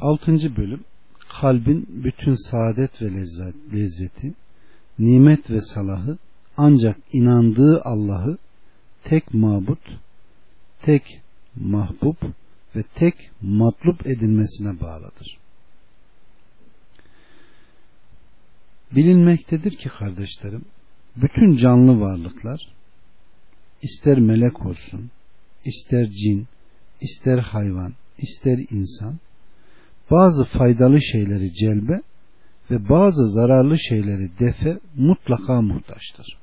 Altıncı bölüm kalbin bütün saadet ve lezzet, lezzeti, nimet ve salahı ancak inandığı Allah'ı tek mabut, tek mahbub ve tek matlup edilmesine bağlıdır. Bilinmektedir ki kardeşlerim, bütün canlı varlıklar ister melek olsun, ister cin, ister hayvan, ister insan bazı faydalı şeyleri celbe ve bazı zararlı şeyleri defe mutlaka muhtaçtır.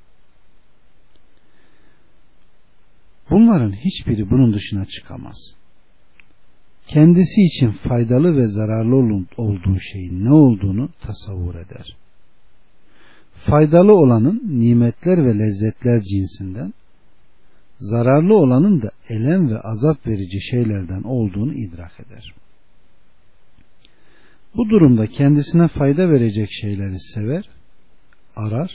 Bunların hiçbiri bunun dışına çıkamaz. Kendisi için faydalı ve zararlı olduğu şeyin ne olduğunu tasavvur eder. Faydalı olanın nimetler ve lezzetler cinsinden, zararlı olanın da elem ve azap verici şeylerden olduğunu idrak eder. Bu durumda kendisine fayda verecek şeyleri sever, arar,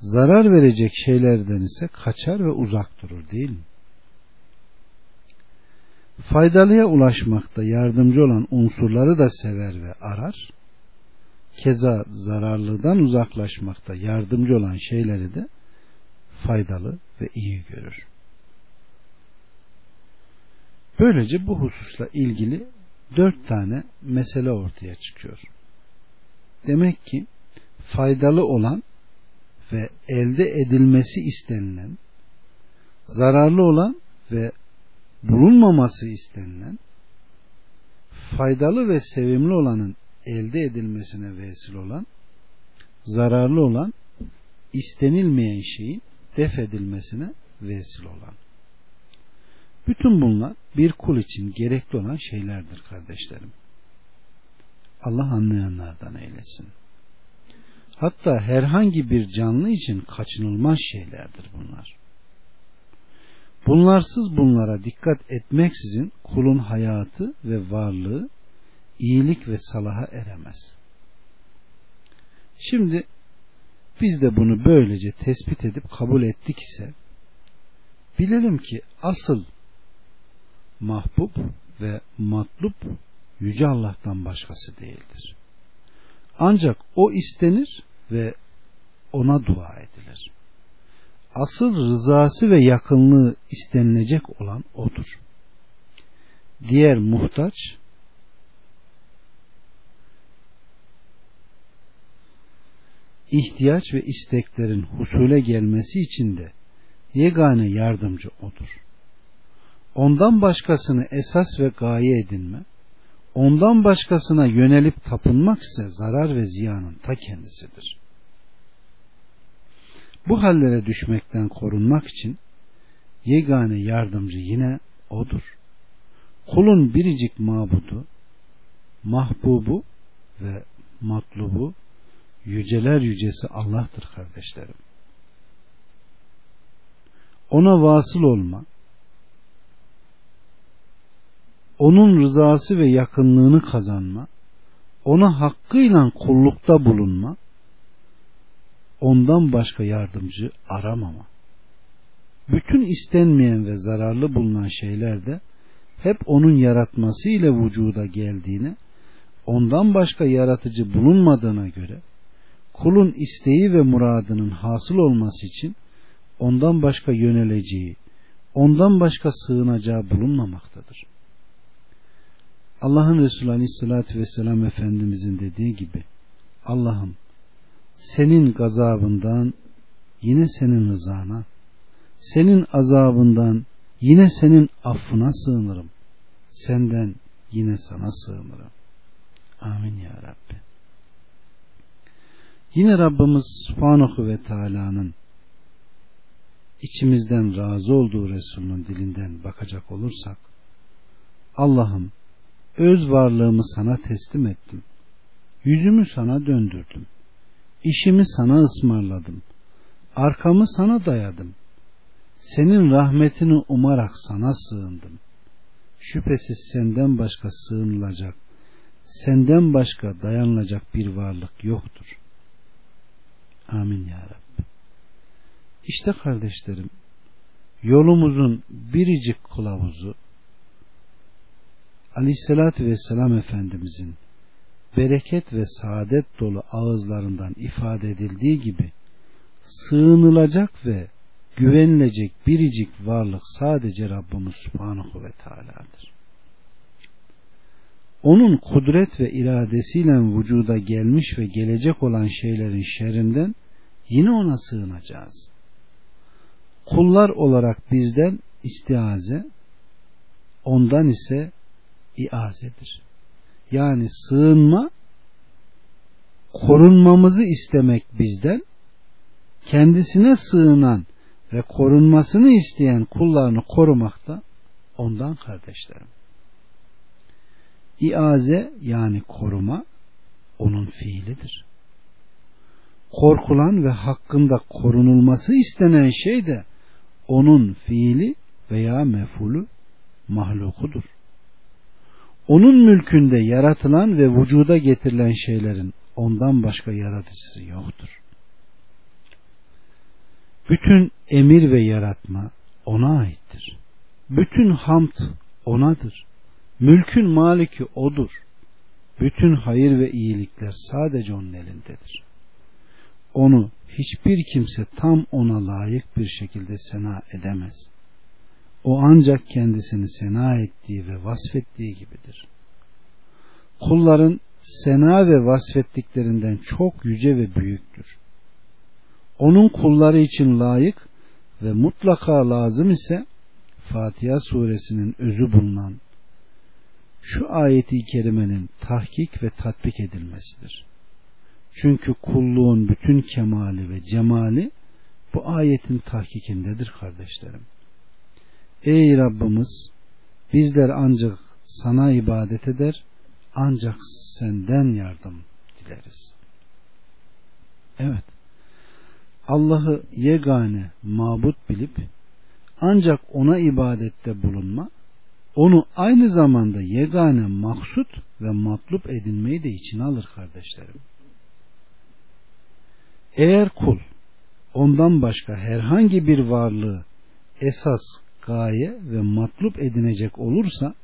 zarar verecek şeylerden ise kaçar ve uzak durur değil mi? Faydalıya ulaşmakta yardımcı olan unsurları da sever ve arar, keza zararlıdan uzaklaşmakta yardımcı olan şeyleri de faydalı ve iyi görür. Böylece bu hususla ilgili dört tane mesele ortaya çıkıyor. Demek ki faydalı olan ve elde edilmesi istenilen, zararlı olan ve bulunmaması istenilen, faydalı ve sevimli olanın elde edilmesine vesile olan, zararlı olan, istenilmeyen şeyin def edilmesine vesile olan. Bütün bunlar bir kul için gerekli olan şeylerdir kardeşlerim. Allah anlayanlardan eylesin. Hatta herhangi bir canlı için kaçınılmaz şeylerdir bunlar. Bunlarsız bunlara dikkat etmeksizin kulun hayatı ve varlığı iyilik ve salaha eremez. Şimdi biz de bunu böylece tespit edip kabul ettik ise bilelim ki asıl mahbub ve matlup Yüce Allah'tan başkası değildir. Ancak o istenir ve ona dua edilir. Asıl rızası ve yakınlığı istenilecek olan odur. Diğer muhtaç ihtiyaç ve isteklerin husule gelmesi için de yegane yardımcı odur. Ondan başkasını esas ve gaye edinme, ondan başkasına yönelip tapınmak ise zarar ve ziyanın ta kendisidir. Bu hallere düşmekten korunmak için yegane yardımcı yine odur. Kulun biricik mabudu, mahbubu ve matlubu yüceler yücesi Allah'tır kardeşlerim. Ona vasıl olma, onun rızası ve yakınlığını kazanma, ona hakkıyla kullukta bulunma, ondan başka yardımcı aramama. Bütün istenmeyen ve zararlı bulunan şeyler de hep onun yaratması ile vücuda geldiğini, ondan başka yaratıcı bulunmadığına göre kulun isteği ve muradının hasıl olması için ondan başka yöneleceği, ondan başka sığınacağı bulunmamaktadır. Allah'ın Resulü Aleyhisselatü Vesselam Efendimizin dediği gibi Allah'ım senin gazabından yine senin rızana, senin azabından yine senin affına sığınırım. Senden yine sana sığınırım. Amin ya Rabbi. Yine Rabbimiz Subhanahu ve Teala'nın içimizden razı olduğu Resulünün dilinden bakacak olursak Allah'ım öz varlığımı sana teslim ettim. Yüzümü sana döndürdüm. İşimi sana ısmarladım. Arkamı sana dayadım. Senin rahmetini umarak sana sığındım. Şüphesiz senden başka sığınılacak, senden başka dayanılacak bir varlık yoktur. Amin ya Rabbi. İşte kardeşlerim, yolumuzun biricik kılavuzu Aleyhisselatü Vesselam Efendimizin bereket ve saadet dolu ağızlarından ifade edildiği gibi sığınılacak ve güvenilecek biricik varlık sadece Rabbimiz Subhanahu ve Teala'dır. Onun kudret ve iradesiyle vücuda gelmiş ve gelecek olan şeylerin şerrinden yine ona sığınacağız. Kullar olarak bizden istiaze, ondan ise iazedir. Yani sığınma, korunmamızı istemek bizden, kendisine sığınan ve korunmasını isteyen kullarını korumak da ondan kardeşlerim. İaze yani koruma onun fiilidir. Korkulan ve hakkında korunulması istenen şey de onun fiili veya mefulu mahlukudur. Onun mülkünde yaratılan ve vücuda getirilen şeylerin ondan başka yaratıcısı yoktur. Bütün emir ve yaratma ona aittir. Bütün hamd onadır. Mülkün maliki odur. Bütün hayır ve iyilikler sadece onun elindedir. Onu hiçbir kimse tam ona layık bir şekilde sena edemez. O ancak kendisini sena ettiği ve vasfettiği gibidir. Kulların sena ve vasfettiklerinden çok yüce ve büyüktür. Onun kulları için layık ve mutlaka lazım ise Fatiha suresinin özü bulunan şu ayeti kerimenin tahkik ve tatbik edilmesidir. Çünkü kulluğun bütün kemali ve cemali bu ayetin tahkikindedir kardeşlerim. Ey Rabbimiz bizler ancak sana ibadet eder ancak senden yardım dileriz. Evet. Allah'ı yegane mabut bilip ancak ona ibadette bulunma onu aynı zamanda yegane maksut ve matlup edinmeyi de içine alır kardeşlerim. Eğer kul ondan başka herhangi bir varlığı esas, gaye ve matlup edinecek olursa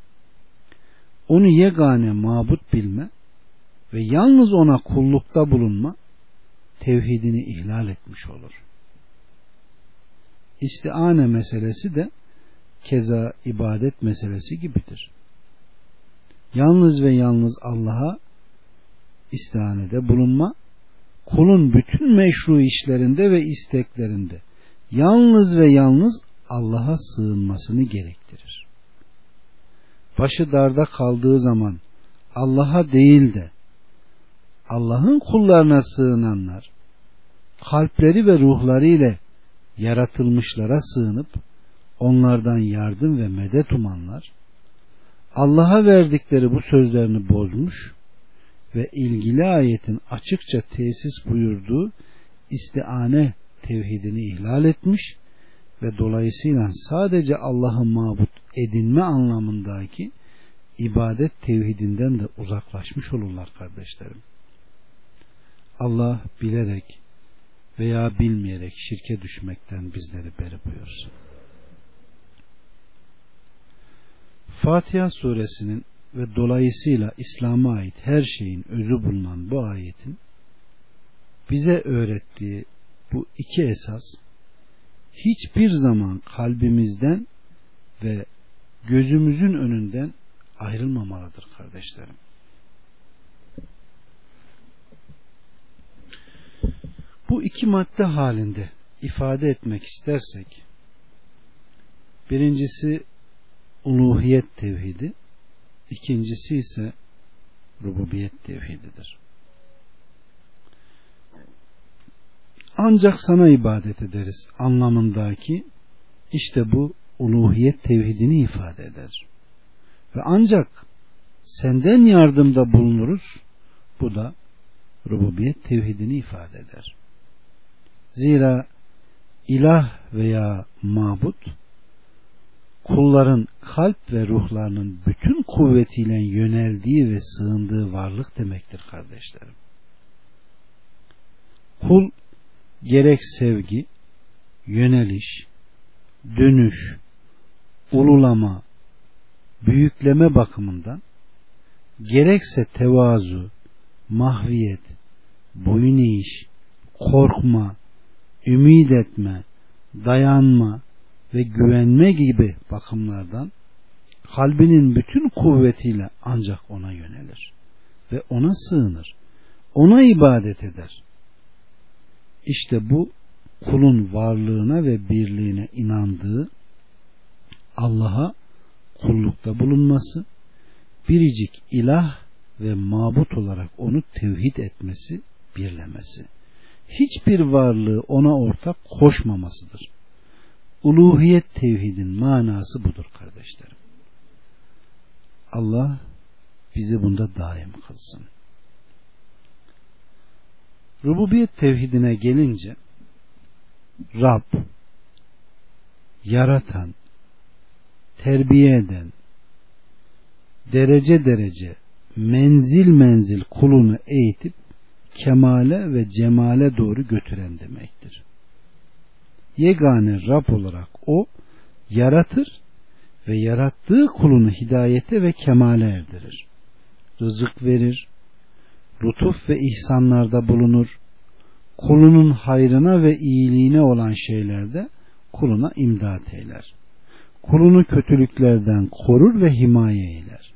onu yegane mabut bilme ve yalnız ona kullukta bulunma tevhidini ihlal etmiş olur. İstiane meselesi de keza ibadet meselesi gibidir. Yalnız ve yalnız Allah'a istihanede bulunma, kulun bütün meşru işlerinde ve isteklerinde yalnız ve yalnız Allah'a sığınmasını gerektirir. Başı darda kaldığı zaman Allah'a değil de Allah'ın kullarına sığınanlar kalpleri ve ruhları ile yaratılmışlara sığınıp onlardan yardım ve medet umanlar Allah'a verdikleri bu sözlerini bozmuş ve ilgili ayetin açıkça tesis buyurduğu istiane tevhidini ihlal etmiş ve dolayısıyla sadece Allah'ı mabut edinme anlamındaki ibadet tevhidinden de uzaklaşmış olurlar kardeşlerim. Allah bilerek veya bilmeyerek şirke düşmekten bizleri beri buyursun. Fatiha suresinin ve dolayısıyla İslam'a ait her şeyin özü bulunan bu ayetin bize öğrettiği bu iki esas hiçbir zaman kalbimizden ve gözümüzün önünden ayrılmamalıdır kardeşlerim. Bu iki madde halinde ifade etmek istersek birincisi uluhiyet tevhidi ikincisi ise rububiyet tevhididir. Ancak sana ibadet ederiz anlamındaki işte bu uluhiyet tevhidini ifade eder. Ve ancak senden yardımda bulunuruz bu da rububiyet tevhidini ifade eder. Zira ilah veya mabut kulların kalp ve ruhlarının bütün kuvvetiyle yöneldiği ve sığındığı varlık demektir kardeşlerim. Kul gerek sevgi, yöneliş, dönüş, ululama büyükleme bakımından gerekse tevazu, mahviyet, boyun eğiş, korkma, ümit etme, dayanma ve güvenme gibi bakımlardan kalbinin bütün kuvvetiyle ancak ona yönelir ve ona sığınır. Ona ibadet eder. İşte bu kulun varlığına ve birliğine inandığı Allah'a kullukta bulunması, biricik ilah ve mabut olarak onu tevhid etmesi, birlemesi. Hiçbir varlığı ona ortak koşmamasıdır. Uluhiyet tevhidin manası budur kardeşlerim. Allah bizi bunda daim kılsın. Rububiyet tevhidine gelince Rab yaratan, terbiye eden, derece derece, menzil menzil kulunu eğitip kemale ve cemale doğru götüren demektir. Yegane Rab olarak o yaratır ve yarattığı kulunu hidayete ve kemale erdirir. Rızık verir, lütuf ve ihsanlarda bulunur, kulunun hayrına ve iyiliğine olan şeylerde kuluna imdat eyler. Kulunu kötülüklerden korur ve himaye eyler.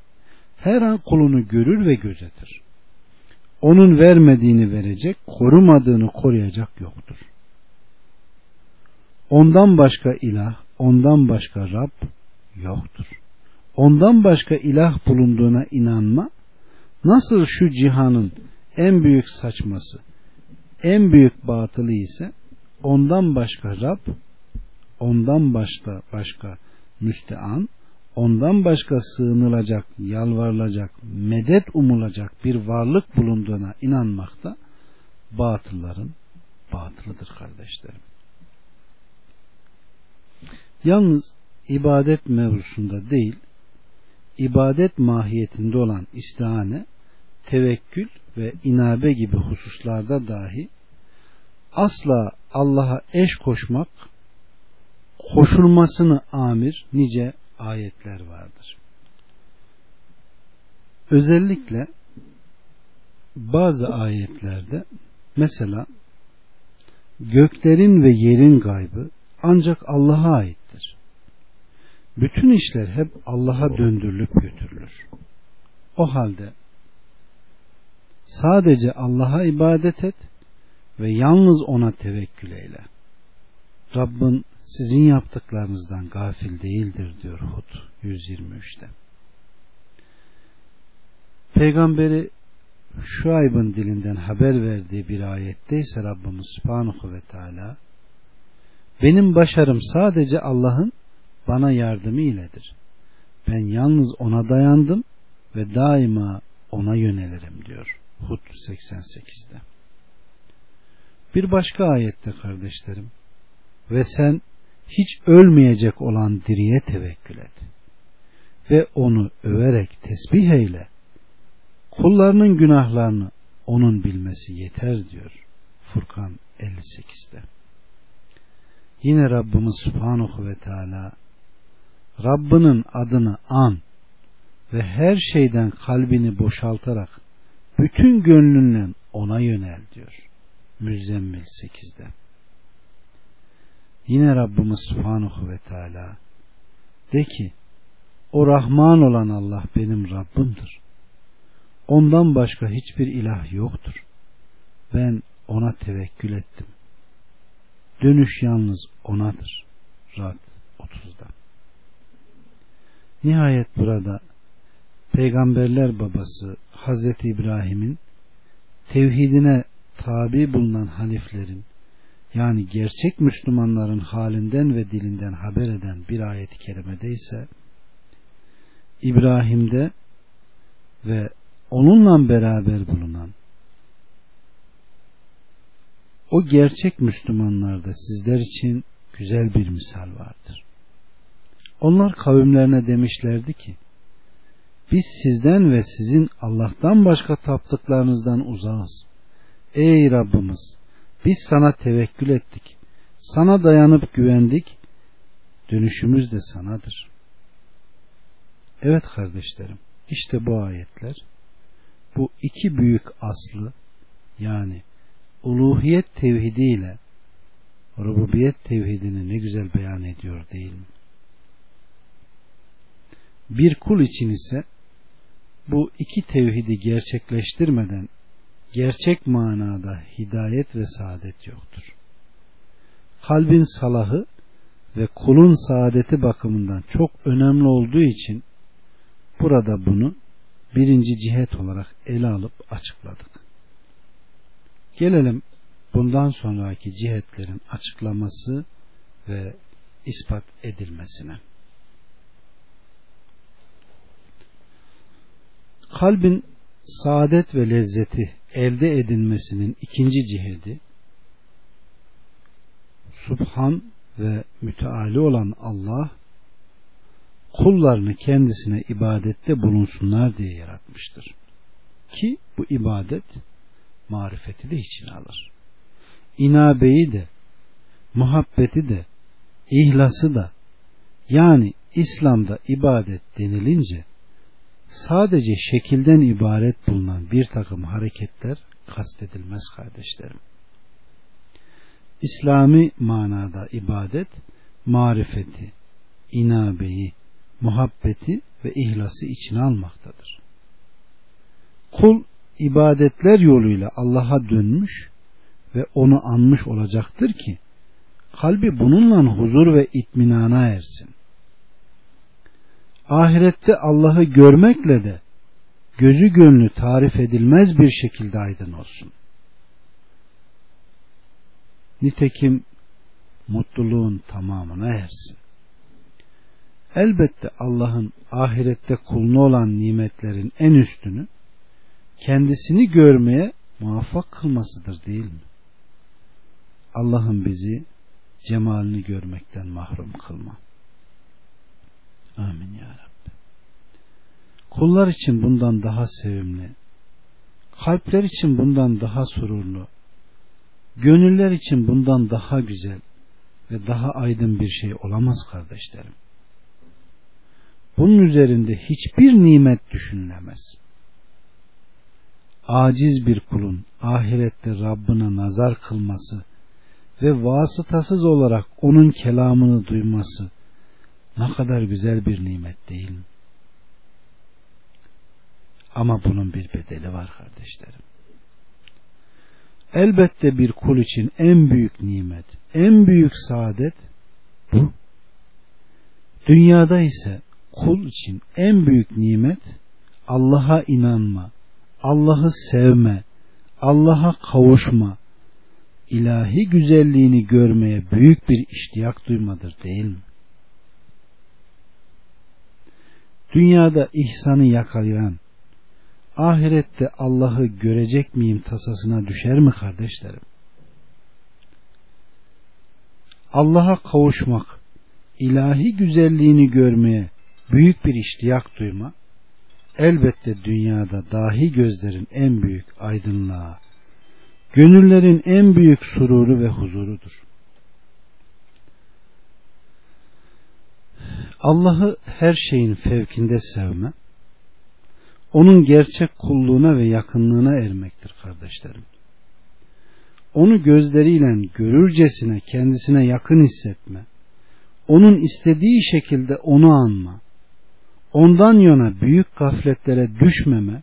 Her an kulunu görür ve gözetir. Onun vermediğini verecek, korumadığını koruyacak yoktur. Ondan başka ilah, ondan başka Rab yoktur. Ondan başka ilah bulunduğuna inanma, nasıl şu cihanın en büyük saçması, en büyük batılı ise ondan başka Rab, ondan başka başka müstean, ondan başka sığınılacak, yalvarılacak, medet umulacak bir varlık bulunduğuna inanmakta batılların batılıdır kardeşlerim. Yalnız ibadet mevzusunda değil, ibadet mahiyetinde olan istihane, tevekkül ve inabe gibi hususlarda dahi asla Allah'a eş koşmak, koşulmasını amir nice ayetler vardır. Özellikle bazı ayetlerde mesela göklerin ve yerin gaybı ancak Allah'a aittir. Bütün işler hep Allah'a döndürülüp götürülür. O halde sadece Allah'a ibadet et ve yalnız ona tevekkül eyle. Rabbin sizin yaptıklarınızdan gafil değildir diyor Hud 123'te. Peygamberi Şuayb'ın dilinden haber verdiği bir ayette ise Rabbimiz Subhanahu ve Teala benim başarım sadece Allah'ın bana yardımı iledir. Ben yalnız ona dayandım ve daima ona yönelirim diyor. Hud 88'de. Bir başka ayette kardeşlerim ve sen hiç ölmeyecek olan diriye tevekkül et ve onu överek tesbih eyle. Kullarının günahlarını onun bilmesi yeter diyor. Furkan 58'de. Yine Rabbimiz Subhanahu ve Teala Rabbinin adını an ve her şeyden kalbini boşaltarak bütün gönlünle ona yönel diyor. Müzzemmil 8'de. Yine Rabbimiz Subhanahu ve Teala de ki o Rahman olan Allah benim Rabbimdir. Ondan başka hiçbir ilah yoktur. Ben ona tevekkül ettim. Dönüş yalnız onadır. Rad 30'da. Nihayet burada peygamberler babası Hazreti İbrahim'in tevhidine tabi bulunan haniflerin yani gerçek Müslümanların halinden ve dilinden haber eden bir ayet-i kerimede ise İbrahim'de ve onunla beraber bulunan o gerçek Müslümanlarda sizler için güzel bir misal vardır. Onlar kavimlerine demişlerdi ki biz sizden ve sizin Allah'tan başka taptıklarınızdan uzağız. Ey Rabbimiz biz sana tevekkül ettik. Sana dayanıp güvendik. Dönüşümüz de sanadır. Evet kardeşlerim, işte bu ayetler bu iki büyük aslı yani uluhiyet tevhidiyle rububiyet tevhidini ne güzel beyan ediyor değil mi? Bir kul için ise bu iki tevhidi gerçekleştirmeden gerçek manada hidayet ve saadet yoktur. Kalbin salahı ve kulun saadeti bakımından çok önemli olduğu için burada bunu birinci cihet olarak ele alıp açıkladık. Gelelim bundan sonraki cihetlerin açıklaması ve ispat edilmesine. Kalbin saadet ve lezzeti elde edilmesinin ikinci cihedi Subhan ve müteali olan Allah kullarını kendisine ibadette bulunsunlar diye yaratmıştır. Ki bu ibadet marifeti de içine alır. İnabeyi de, muhabbeti de, ihlası da yani İslam'da ibadet denilince sadece şekilden ibaret bulunan bir takım hareketler kastedilmez kardeşlerim. İslami manada ibadet, marifeti, inabeyi, muhabbeti ve ihlası içine almaktadır. Kul ibadetler yoluyla Allah'a dönmüş ve onu anmış olacaktır ki kalbi bununla huzur ve itminana ersin. Ahirette Allah'ı görmekle de gözü gönlü tarif edilmez bir şekilde aydın olsun. Nitekim mutluluğun tamamına ersin. Elbette Allah'ın ahirette kuluna olan nimetlerin en üstünü kendisini görmeye muvaffak kılmasıdır değil mi? Allah'ın bizi cemalini görmekten mahrum kılma. Amin ya Rabbi. Kullar için bundan daha sevimli, kalpler için bundan daha sururlu, gönüller için bundan daha güzel ve daha aydın bir şey olamaz kardeşlerim. Bunun üzerinde hiçbir nimet düşünülemez. Aciz bir kulun ahirette Rabbine nazar kılması ve vasıtasız olarak onun kelamını duyması ne kadar güzel bir nimet değil mi? Ama bunun bir bedeli var kardeşlerim. Elbette bir kul için en büyük nimet, en büyük saadet bu. Dünyada ise kul için en büyük nimet Allah'a inanma, Allah'ı sevme, Allah'a kavuşma, ilahi güzelliğini görmeye büyük bir iştiyak duymadır değil mi? Dünyada ihsanı yakalayan, ahirette Allah'ı görecek miyim tasasına düşer mi kardeşlerim? Allah'a kavuşmak, ilahi güzelliğini görmeye büyük bir iştiyak duyma, elbette dünyada dahi gözlerin en büyük aydınlığa, gönüllerin en büyük sururu ve huzurudur. Allah'ı her şeyin fevkinde sevme, onun gerçek kulluğuna ve yakınlığına ermektir kardeşlerim. Onu gözleriyle görürcesine kendisine yakın hissetme, onun istediği şekilde onu anma, ondan yana büyük gafletlere düşmeme,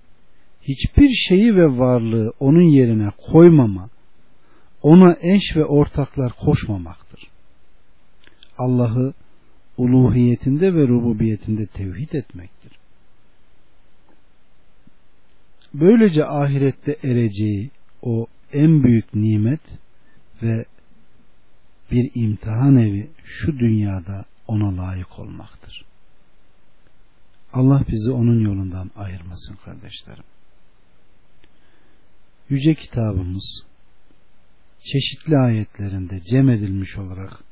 hiçbir şeyi ve varlığı onun yerine koymama, ona eş ve ortaklar koşmamaktır. Allah'ı uluhiyetinde ve rububiyetinde tevhid etmektir. Böylece ahirette ereceği o en büyük nimet ve bir imtihan evi şu dünyada ona layık olmaktır. Allah bizi onun yolundan ayırmasın kardeşlerim. Yüce kitabımız çeşitli ayetlerinde cem edilmiş olarak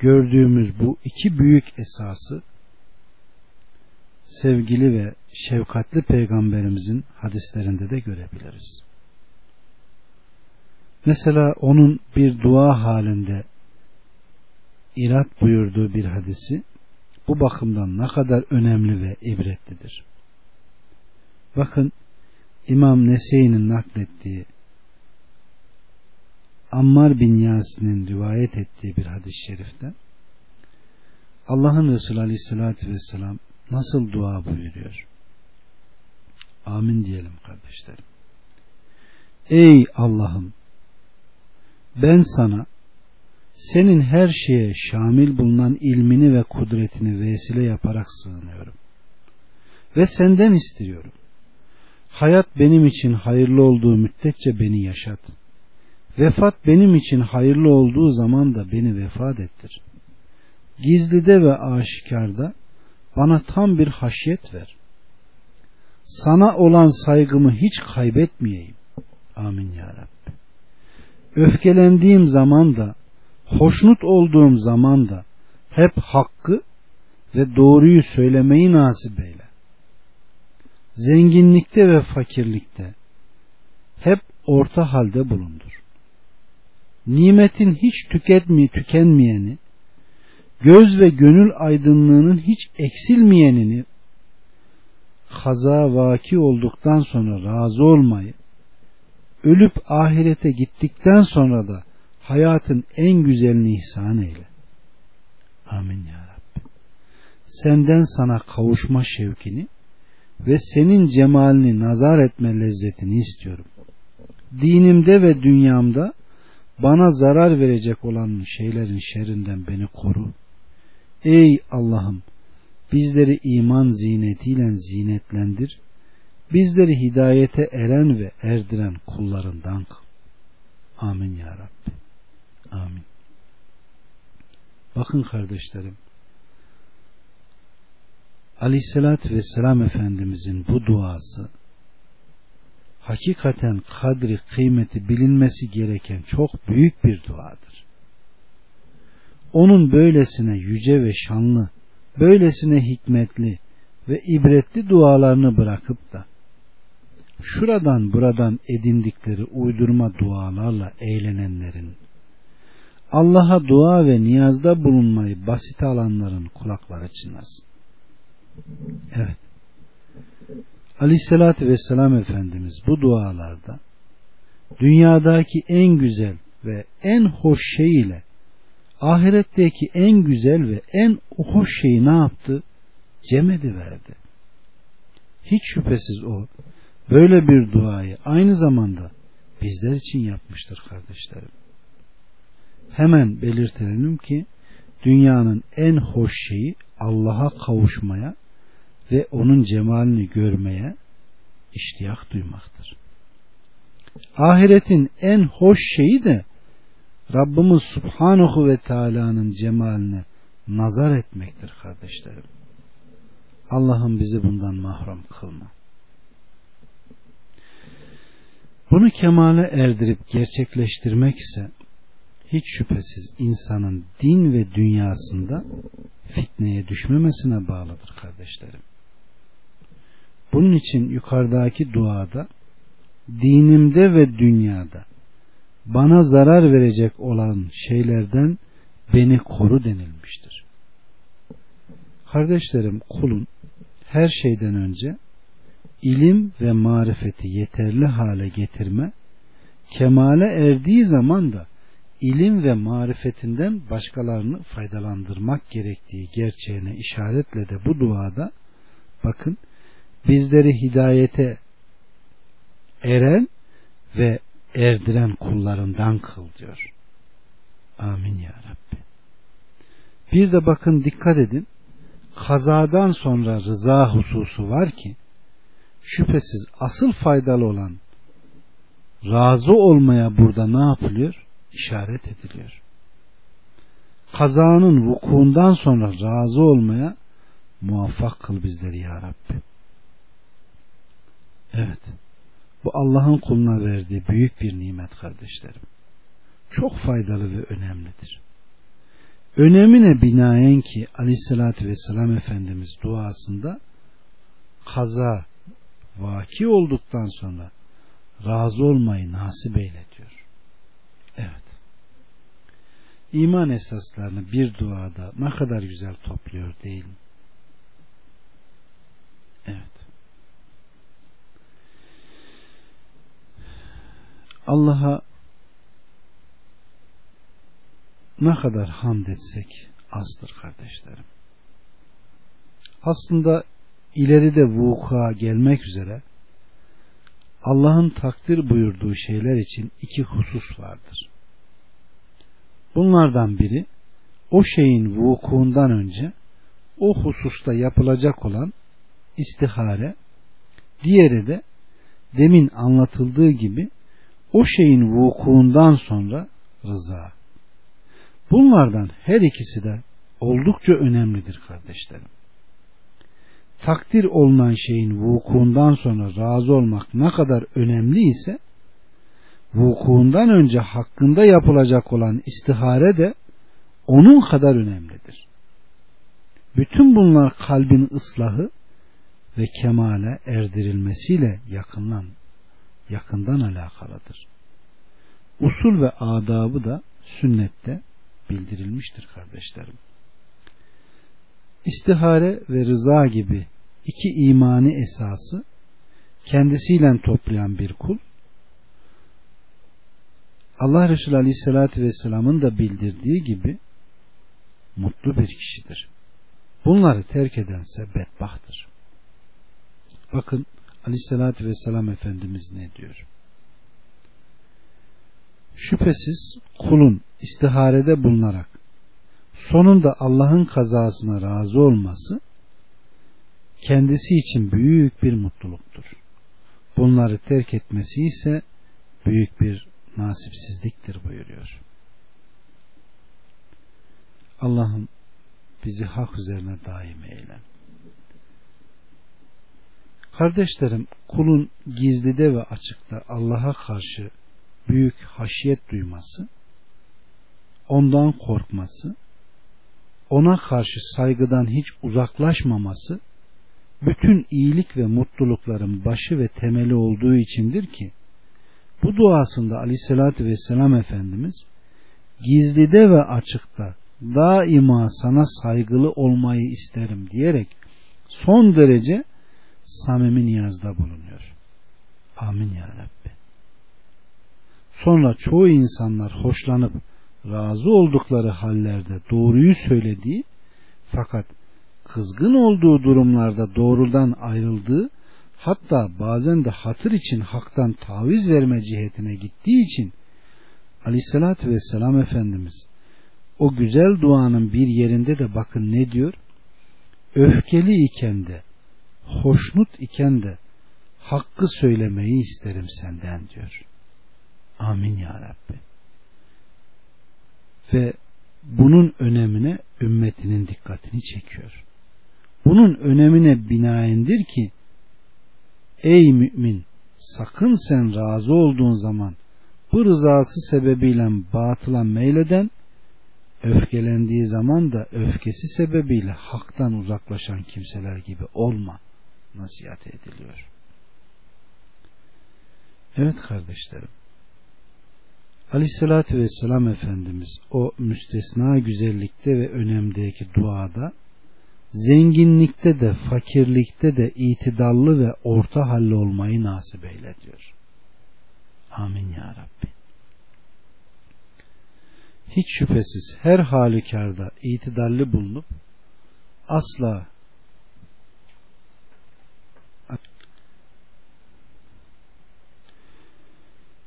gördüğümüz bu iki büyük esası sevgili ve şefkatli peygamberimizin hadislerinde de görebiliriz. Mesela onun bir dua halinde irat buyurduğu bir hadisi bu bakımdan ne kadar önemli ve ibretlidir. Bakın İmam Nese'nin naklettiği Ammar bin Yasin'in rivayet ettiği bir hadis-i şerifte Allah'ın Resulü Aleyhisselatü Vesselam nasıl dua buyuruyor? Amin diyelim kardeşlerim. Ey Allah'ım ben sana senin her şeye şamil bulunan ilmini ve kudretini vesile yaparak sığınıyorum. Ve senden istiyorum. Hayat benim için hayırlı olduğu müddetçe beni yaşat. Vefat benim için hayırlı olduğu zaman da beni vefat ettir. Gizlide ve aşikarda bana tam bir haşyet ver. Sana olan saygımı hiç kaybetmeyeyim. Amin ya Rabbi. Öfkelendiğim zaman da, hoşnut olduğum zaman da hep hakkı ve doğruyu söylemeyi nasip eyle. Zenginlikte ve fakirlikte hep orta halde bulundur. Nimetin hiç tüketmi, tükenmeyeni, göz ve gönül aydınlığının hiç eksilmeyenini kaza vaki olduktan sonra razı olmayı, ölüp ahirete gittikten sonra da hayatın en güzelini ihsan eyle. Amin ya Rabbi. Senden sana kavuşma şevkini ve senin cemalini nazar etme lezzetini istiyorum. Dinimde ve dünyamda bana zarar verecek olan şeylerin şerrinden beni koru. Ey Allah'ım bizleri iman zinetiyle zinetlendir Bizleri hidayete eren ve erdiren kullarından kıl. Amin ya Rabbi. Amin. Bakın kardeşlerim. Aleyhissalatü Vesselam Efendimizin bu duası hakikaten kadri kıymeti bilinmesi gereken çok büyük bir duadır. Onun böylesine yüce ve şanlı, böylesine hikmetli ve ibretli dualarını bırakıp da şuradan buradan edindikleri uydurma dualarla eğlenenlerin, Allah'a dua ve niyazda bulunmayı basit alanların kulakları çınlasın. Evet. Aleyhissalatü Vesselam Efendimiz bu dualarda dünyadaki en güzel ve en hoş şey ile ahiretteki en güzel ve en hoş şeyi ne yaptı? Cem verdi. Hiç şüphesiz o böyle bir duayı aynı zamanda bizler için yapmıştır kardeşlerim. Hemen belirtelim ki dünyanın en hoş şeyi Allah'a kavuşmaya ve onun cemalini görmeye iştiyak duymaktır. Ahiretin en hoş şeyi de Rabbimiz Subhanahu ve Teala'nın cemaline nazar etmektir kardeşlerim. Allah'ım bizi bundan mahrum kılma. Bunu kemale erdirip gerçekleştirmek ise hiç şüphesiz insanın din ve dünyasında fitneye düşmemesine bağlıdır kardeşlerim. Bunun için yukarıdaki duada dinimde ve dünyada bana zarar verecek olan şeylerden beni koru denilmiştir. Kardeşlerim kulun her şeyden önce ilim ve marifeti yeterli hale getirme, kemale erdiği zaman da ilim ve marifetinden başkalarını faydalandırmak gerektiği gerçeğine işaretle de bu duada bakın bizleri hidayete eren ve erdiren kullarından kıl diyor. Amin ya Rabbi. Bir de bakın dikkat edin kazadan sonra rıza hususu var ki şüphesiz asıl faydalı olan razı olmaya burada ne yapılıyor? İşaret ediliyor. Kazanın vukuundan sonra razı olmaya muvaffak kıl bizleri ya Rabbi. Evet. Bu Allah'ın kuluna verdiği büyük bir nimet kardeşlerim. Çok faydalı ve önemlidir. Önemine binaen ki aleyhissalatü vesselam Efendimiz duasında kaza vaki olduktan sonra razı olmayı nasip eyle diyor. Evet. iman esaslarını bir duada ne kadar güzel topluyor değil mi? Evet. Allah'a ne kadar hamd etsek azdır kardeşlerim. Aslında ileride vuku'a gelmek üzere Allah'ın takdir buyurduğu şeyler için iki husus vardır. Bunlardan biri o şeyin vukuundan önce o hususta yapılacak olan istihare, diğeri de demin anlatıldığı gibi o şeyin vukuundan sonra rıza. Bunlardan her ikisi de oldukça önemlidir kardeşlerim. Takdir olunan şeyin vukuundan sonra razı olmak ne kadar önemli ise vukuundan önce hakkında yapılacak olan istihare de onun kadar önemlidir. Bütün bunlar kalbin ıslahı ve kemale erdirilmesiyle yakından yakından alakalıdır. Usul ve adabı da sünnette bildirilmiştir kardeşlerim. İstihare ve rıza gibi iki imani esası kendisiyle toplayan bir kul Allah Resulü Aleyhisselatü Vesselam'ın da bildirdiği gibi mutlu bir kişidir. Bunları terk edense bedbahtır. Bakın Aleyhisselatü Vesselam Efendimiz ne diyor? Şüphesiz kulun istiharede bulunarak sonunda Allah'ın kazasına razı olması kendisi için büyük bir mutluluktur. Bunları terk etmesi ise büyük bir nasipsizliktir buyuruyor. Allah'ım bizi hak üzerine daim eyle. Kardeşlerim kulun gizlide ve açıkta Allah'a karşı büyük haşiyet duyması, ondan korkması, ona karşı saygıdan hiç uzaklaşmaması, bütün iyilik ve mutlulukların başı ve temeli olduğu içindir ki, bu duasında aleyhissalatü vesselam Efendimiz, gizlide ve açıkta daima sana saygılı olmayı isterim diyerek son derece samimi niyazda bulunuyor. Amin ya Rabbi. Sonra çoğu insanlar hoşlanıp razı oldukları hallerde doğruyu söylediği fakat kızgın olduğu durumlarda doğrudan ayrıldığı hatta bazen de hatır için haktan taviz verme cihetine gittiği için aleyhissalatü vesselam Efendimiz o güzel duanın bir yerinde de bakın ne diyor öfkeli iken de hoşnut iken de hakkı söylemeyi isterim senden diyor. Amin ya Rabbi. Ve bunun önemine ümmetinin dikkatini çekiyor. Bunun önemine binaendir ki ey mümin sakın sen razı olduğun zaman bu rızası sebebiyle batıla meyleden öfkelendiği zaman da öfkesi sebebiyle haktan uzaklaşan kimseler gibi olma nasihat ediliyor. Evet kardeşlerim. Aleyhissalatü vesselam Efendimiz o müstesna güzellikte ve önemdeki duada zenginlikte de fakirlikte de itidallı ve orta halli olmayı nasip eyle diyor. Amin ya Rabbi. Hiç şüphesiz her halükarda itidalli bulunup asla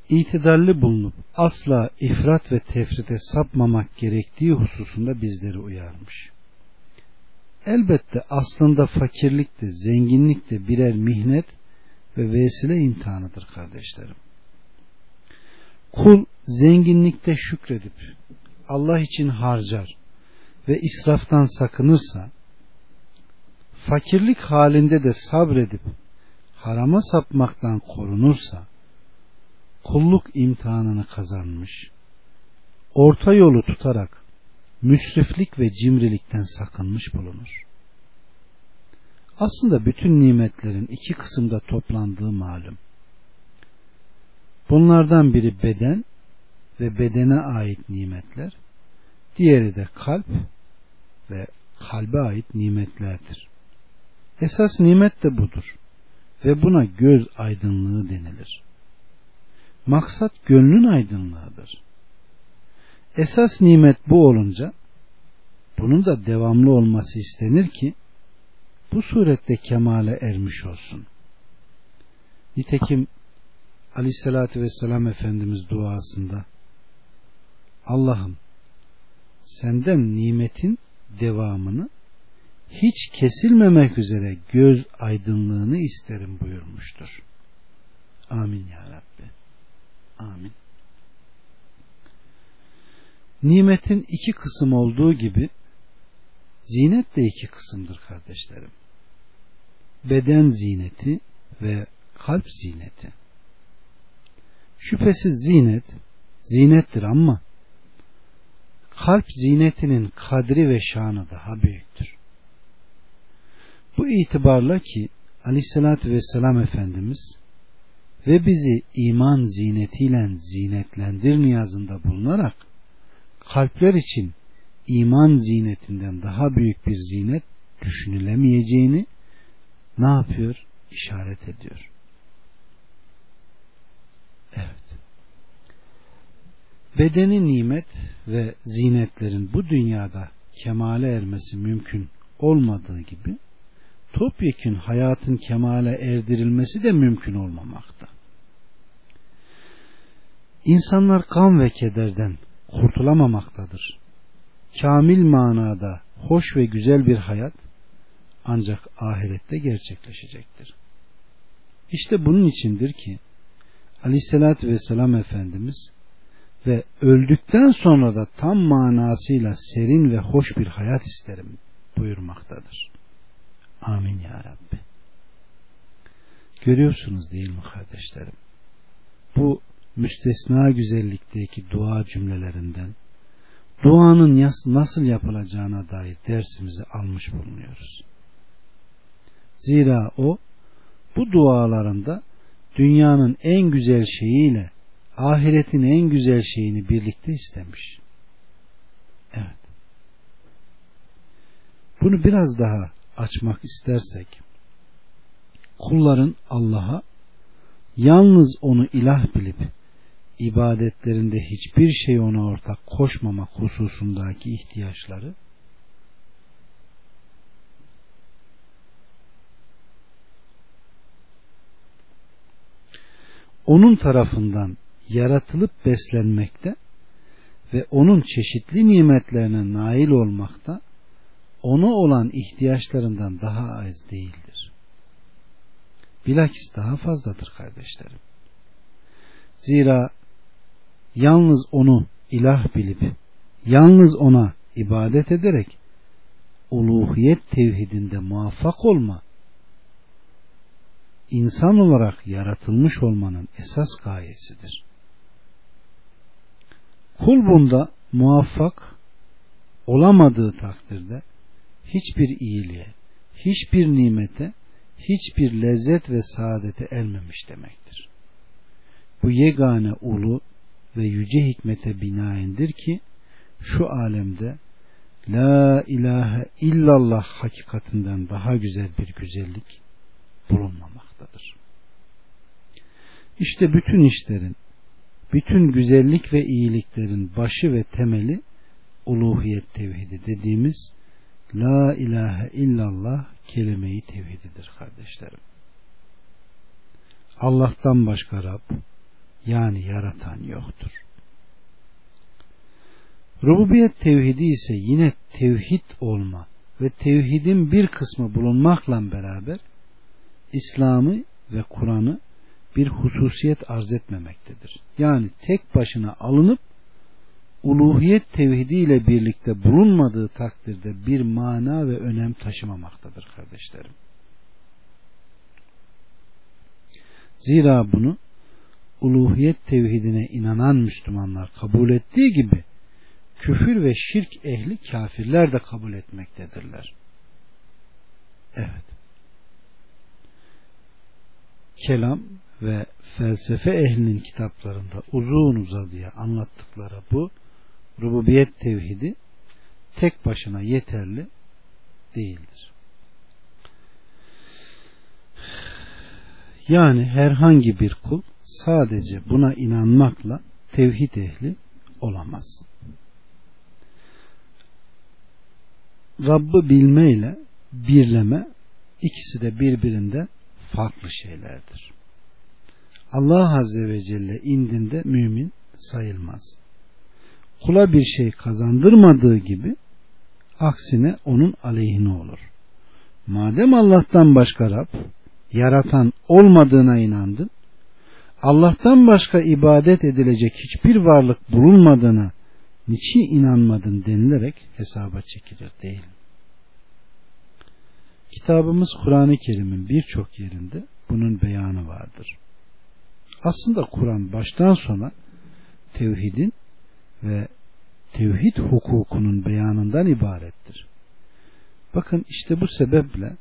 itidalli bulunup asla ifrat ve tefrite sapmamak gerektiği hususunda bizleri uyarmış. Elbette aslında fakirlik de zenginlik de birer mihnet ve vesile imtihanıdır kardeşlerim. Kul zenginlikte şükredip Allah için harcar ve israftan sakınırsa fakirlik halinde de sabredip harama sapmaktan korunursa kulluk imtihanını kazanmış. Orta yolu tutarak müsriflik ve cimrilikten sakınmış bulunur. Aslında bütün nimetlerin iki kısımda toplandığı malum. Bunlardan biri beden ve bedene ait nimetler. diğeri de kalp ve kalbe ait nimetlerdir. Esas nimet de budur ve buna göz aydınlığı denilir. Maksat gönlün aydınlığıdır. Esas nimet bu olunca bunun da devamlı olması istenir ki bu surette kemale ermiş olsun. Nitekim Aleyhisselatü Vesselam Efendimiz duasında Allah'ım senden nimetin devamını hiç kesilmemek üzere göz aydınlığını isterim buyurmuştur. Amin ya Rabbi. Amin. Nimetin iki kısım olduğu gibi zinet de iki kısımdır kardeşlerim. Beden zineti ve kalp zineti. Şüphesiz zinet zinettir ama kalp zinetinin kadri ve şanı daha büyüktür. Bu itibarla ki aleyhissalatü vesselam Efendimiz ve bizi iman zinetiyle zinetlendir niyazında bulunarak kalpler için iman zinetinden daha büyük bir zinet düşünülemeyeceğini ne yapıyor? İşaret ediyor. Evet. Bedeni nimet ve zinetlerin bu dünyada kemale ermesi mümkün olmadığı gibi topyekün hayatın kemale erdirilmesi de mümkün olmamakta. İnsanlar kan ve kederden kurtulamamaktadır. Kamil manada hoş ve güzel bir hayat ancak ahirette gerçekleşecektir. İşte bunun içindir ki Aleyhisselatü Vesselam Efendimiz ve öldükten sonra da tam manasıyla serin ve hoş bir hayat isterim buyurmaktadır. Amin ya Rabbi. Görüyorsunuz değil mi kardeşlerim? Bu müstesna güzellikteki dua cümlelerinden duanın nasıl yapılacağına dair dersimizi almış bulunuyoruz. Zira o bu dualarında dünyanın en güzel şeyiyle ahiretin en güzel şeyini birlikte istemiş. Evet. Bunu biraz daha açmak istersek kulların Allah'a yalnız onu ilah bilip ibadetlerinde hiçbir şey ona ortak koşmamak hususundaki ihtiyaçları onun tarafından yaratılıp beslenmekte ve onun çeşitli nimetlerine nail olmakta ona olan ihtiyaçlarından daha az değildir. Bilakis daha fazladır kardeşlerim. Zira yalnız onu ilah bilip yalnız ona ibadet ederek uluhiyet tevhidinde muvaffak olma insan olarak yaratılmış olmanın esas gayesidir. Kul bunda muvaffak olamadığı takdirde hiçbir iyiliğe, hiçbir nimete, hiçbir lezzet ve saadete ermemiş demektir. Bu yegane ulu ve yüce hikmete binaendir ki şu alemde La ilahe illallah hakikatinden daha güzel bir güzellik bulunmamaktadır. İşte bütün işlerin, bütün güzellik ve iyiliklerin başı ve temeli uluhiyet tevhidi dediğimiz La ilahe illallah kelime-i tevhididir kardeşlerim. Allah'tan başka Rab yani yaratan yoktur. Rububiyet tevhidi ise yine tevhid olma ve tevhidin bir kısmı bulunmakla beraber İslam'ı ve Kur'an'ı bir hususiyet arz etmemektedir. Yani tek başına alınıp uluhiyet tevhidi ile birlikte bulunmadığı takdirde bir mana ve önem taşımamaktadır kardeşlerim. Zira bunu uluhiyet tevhidine inanan Müslümanlar kabul ettiği gibi küfür ve şirk ehli kafirler de kabul etmektedirler. Evet. Kelam ve felsefe ehlinin kitaplarında uzun uzadıya anlattıkları bu rububiyet tevhidi tek başına yeterli değildir. Yani herhangi bir kul sadece buna inanmakla tevhid ehli olamaz. Rabb'ı bilme ile birleme ikisi de birbirinden farklı şeylerdir. Allah Azze ve Celle indinde mümin sayılmaz. Kula bir şey kazandırmadığı gibi aksine onun aleyhine olur. Madem Allah'tan başka Rab, yaratan olmadığına inandın, Allah'tan başka ibadet edilecek hiçbir varlık bulunmadığına niçin inanmadın denilerek hesaba çekilir değil. Kitabımız Kur'an-ı Kerim'in birçok yerinde bunun beyanı vardır. Aslında Kur'an baştan sona tevhidin ve tevhid hukukunun beyanından ibarettir. Bakın işte bu sebeple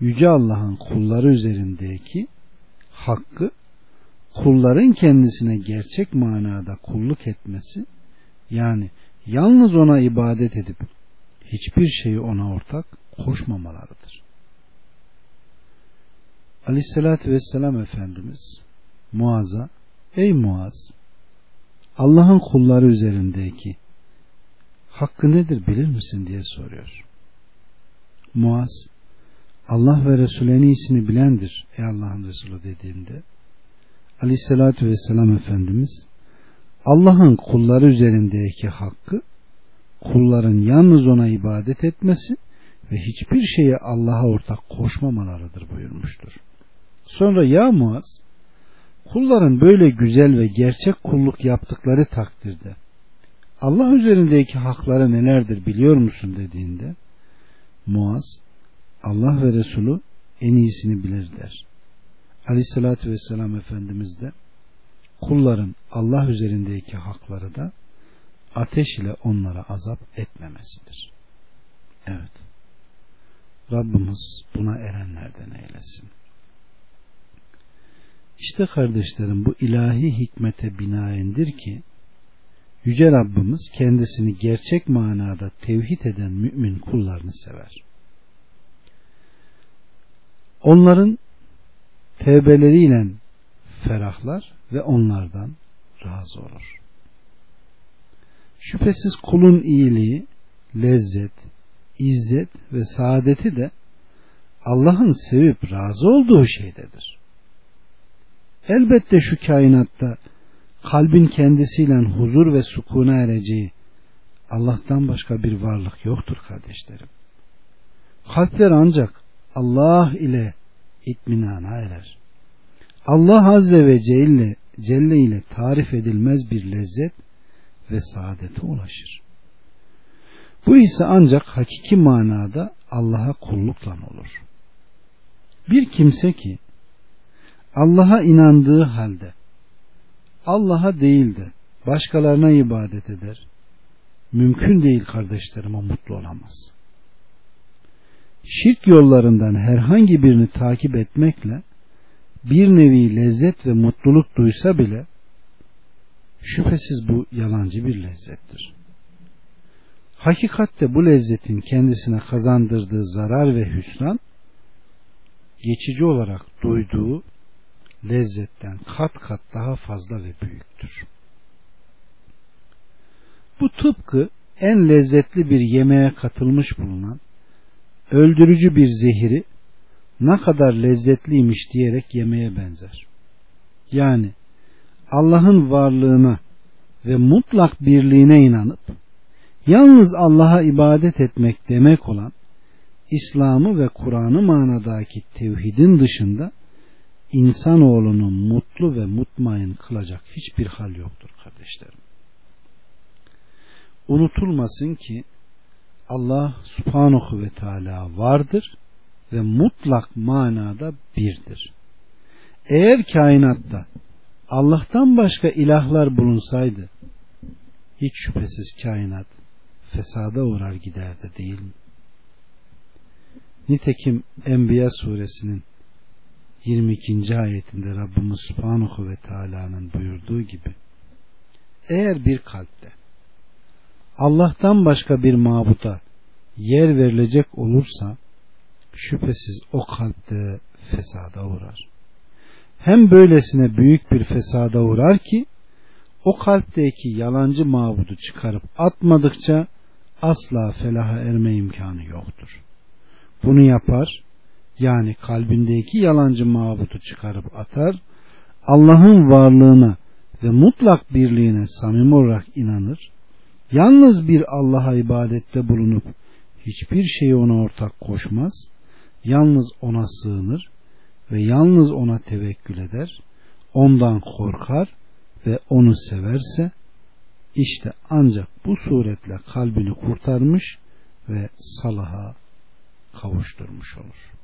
Yüce Allah'ın kulları üzerindeki hakkı kulların kendisine gerçek manada kulluk etmesi yani yalnız ona ibadet edip hiçbir şeyi ona ortak koşmamalarıdır. Aleyhissalatü Vesselam Efendimiz Muaz'a Ey Muaz Allah'ın kulları üzerindeki hakkı nedir bilir misin diye soruyor. Muaz Allah ve Resulü en iyisini bilendir ey Allah'ın Resulü dediğinde Aleyhisselatü Vesselam Efendimiz Allah'ın kulları üzerindeki hakkı kulların yalnız ona ibadet etmesi ve hiçbir şeye Allah'a ortak koşmamalarıdır buyurmuştur. Sonra ya Muaz kulların böyle güzel ve gerçek kulluk yaptıkları takdirde Allah üzerindeki hakları nelerdir biliyor musun dediğinde Muaz Allah ve Resulü en iyisini bilir der. Aleyhissalatü vesselam Efendimiz de kulların Allah üzerindeki hakları da ateş ile onlara azap etmemesidir. Evet. Rabbimiz buna erenlerden eylesin. İşte kardeşlerim bu ilahi hikmete binaendir ki Yüce Rabbimiz kendisini gerçek manada tevhid eden mümin kullarını sever. Onların tevbeleriyle ferahlar ve onlardan razı olur. Şüphesiz kulun iyiliği, lezzet, izzet ve saadeti de Allah'ın sevip razı olduğu şeydedir. Elbette şu kainatta kalbin kendisiyle huzur ve sukuna ereceği Allah'tan başka bir varlık yoktur kardeşlerim. Kalpler ancak Allah ile itminana erer. Allah Azze ve Celle, Celle ile tarif edilmez bir lezzet ve saadete ulaşır. Bu ise ancak hakiki manada Allah'a kullukla olur. Bir kimse ki Allah'a inandığı halde Allah'a değil de başkalarına ibadet eder. Mümkün değil kardeşlerim o mutlu olamaz. Şirk yollarından herhangi birini takip etmekle bir nevi lezzet ve mutluluk duysa bile şüphesiz bu yalancı bir lezzettir. Hakikatte bu lezzetin kendisine kazandırdığı zarar ve hüsran geçici olarak duyduğu lezzetten kat kat daha fazla ve büyüktür. Bu tıpkı en lezzetli bir yemeğe katılmış bulunan öldürücü bir zehiri ne kadar lezzetliymiş diyerek yemeye benzer. Yani Allah'ın varlığına ve mutlak birliğine inanıp yalnız Allah'a ibadet etmek demek olan İslam'ı ve Kur'an'ı manadaki tevhidin dışında insanoğlunu mutlu ve mutmain kılacak hiçbir hal yoktur kardeşlerim. Unutulmasın ki Allah subhanahu ve teala vardır ve mutlak manada birdir. Eğer kainatta Allah'tan başka ilahlar bulunsaydı hiç şüphesiz kainat fesada uğrar giderdi değil mi? Nitekim Enbiya suresinin 22. ayetinde Rabbimiz Subhanahu ve Teala'nın buyurduğu gibi eğer bir kalpte Allah'tan başka bir mabuta yer verilecek olursa şüphesiz o kalpte fesada uğrar. Hem böylesine büyük bir fesada uğrar ki o kalpteki yalancı mabudu çıkarıp atmadıkça asla felaha erme imkanı yoktur. Bunu yapar yani kalbindeki yalancı mabudu çıkarıp atar Allah'ın varlığına ve mutlak birliğine samimi olarak inanır yalnız bir Allah'a ibadette bulunup hiçbir şeyi ona ortak koşmaz yalnız ona sığınır ve yalnız ona tevekkül eder ondan korkar ve onu severse işte ancak bu suretle kalbini kurtarmış ve salaha kavuşturmuş olur.